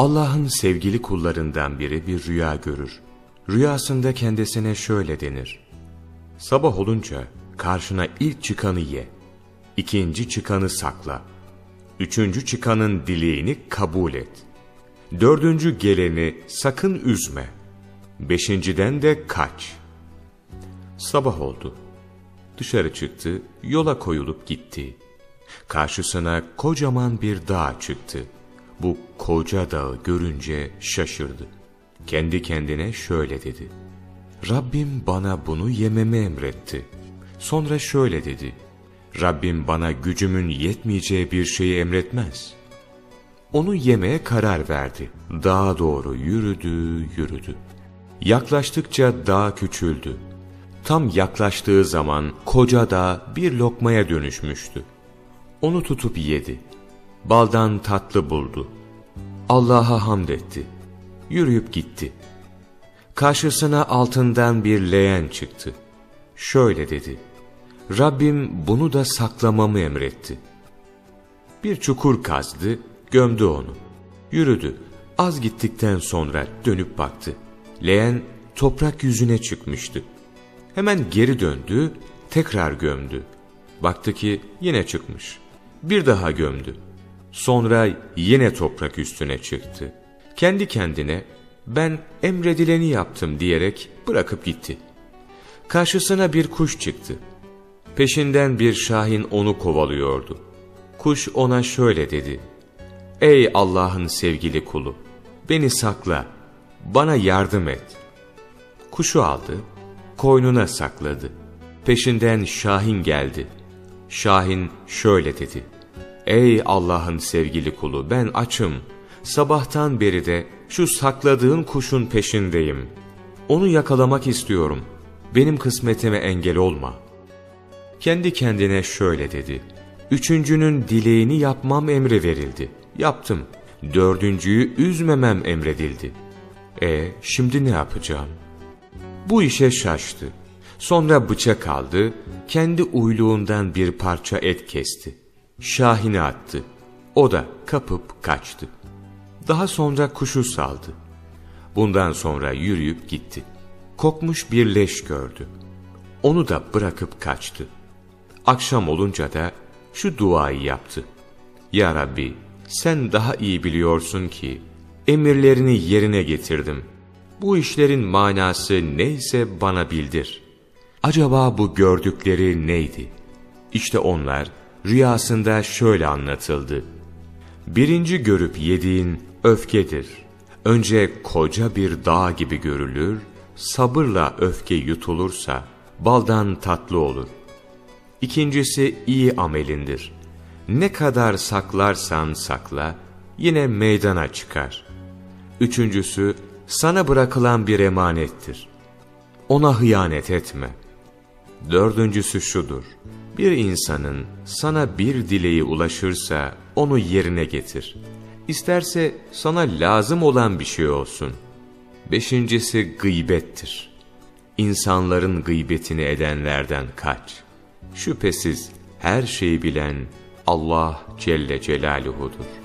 Allah'ın sevgili kullarından biri bir rüya görür. Rüyasında kendisine şöyle denir. Sabah olunca karşına ilk çıkanı ye. ikinci çıkanı sakla. Üçüncü çıkanın dileğini kabul et. Dördüncü geleni sakın üzme. Beşinciden de kaç. Sabah oldu. Dışarı çıktı, yola koyulup gitti. Karşısına kocaman bir dağ çıktı. Bu koca dağı görünce şaşırdı. Kendi kendine şöyle dedi. Rabbim bana bunu yememi emretti. Sonra şöyle dedi. Rabbim bana gücümün yetmeyeceği bir şeyi emretmez. Onu yemeye karar verdi. Dağa doğru yürüdü, yürüdü. Yaklaştıkça dağ küçüldü. Tam yaklaştığı zaman koca dağ bir lokmaya dönüşmüştü. Onu tutup yedi. Baldan tatlı buldu. Allah'a hamd etti. Yürüyüp gitti. Karşısına altından bir leğen çıktı. Şöyle dedi. Rabbim bunu da saklamamı emretti. Bir çukur kazdı, gömdü onu. Yürüdü. Az gittikten sonra dönüp baktı. Leğen toprak yüzüne çıkmıştı. Hemen geri döndü, tekrar gömdü. Baktı ki yine çıkmış. Bir daha gömdü. Sonra yine toprak üstüne çıktı. Kendi kendine ben emredileni yaptım diyerek bırakıp gitti. Karşısına bir kuş çıktı. Peşinden bir şahin onu kovalıyordu. Kuş ona şöyle dedi. Ey Allah'ın sevgili kulu! Beni sakla, bana yardım et. Kuşu aldı, koynuna sakladı. Peşinden Şahin geldi. Şahin şöyle dedi. Ey Allah'ın sevgili kulu ben açım. Sabahtan beri de şu sakladığın kuşun peşindeyim. Onu yakalamak istiyorum. Benim kısmetime engel olma. Kendi kendine şöyle dedi. Üçüncünün dileğini yapmam emri verildi. Yaptım. Dördüncüyü üzmemem emredildi. E şimdi ne yapacağım? Bu işe şaştı. Sonra bıçak aldı, kendi uyluğundan bir parça et kesti. Şahin'e attı. O da kapıp kaçtı. Daha sonra kuşu saldı. Bundan sonra yürüyüp gitti. Kokmuş bir leş gördü. Onu da bırakıp kaçtı. Akşam olunca da şu duayı yaptı. Ya Rabbi sen daha iyi biliyorsun ki emirlerini yerine getirdim. Bu işlerin manası neyse bana bildir. Acaba bu gördükleri neydi? İşte onlar rüyasında şöyle anlatıldı. Birinci görüp yediğin öfkedir. Önce koca bir dağ gibi görülür, sabırla öfke yutulursa baldan tatlı olur. İkincisi iyi amelindir. Ne kadar saklarsan sakla, yine meydana çıkar. Üçüncüsü, sana bırakılan bir emanettir. Ona hıyanet etme. Dördüncüsü şudur, bir insanın sana bir dileği ulaşırsa onu yerine getir. İsterse sana lazım olan bir şey olsun. Beşincisi gıybettir. İnsanların gıybetini edenlerden kaç. Şüphesiz her şeyi bilen Allah Celle Celaluhu'dur.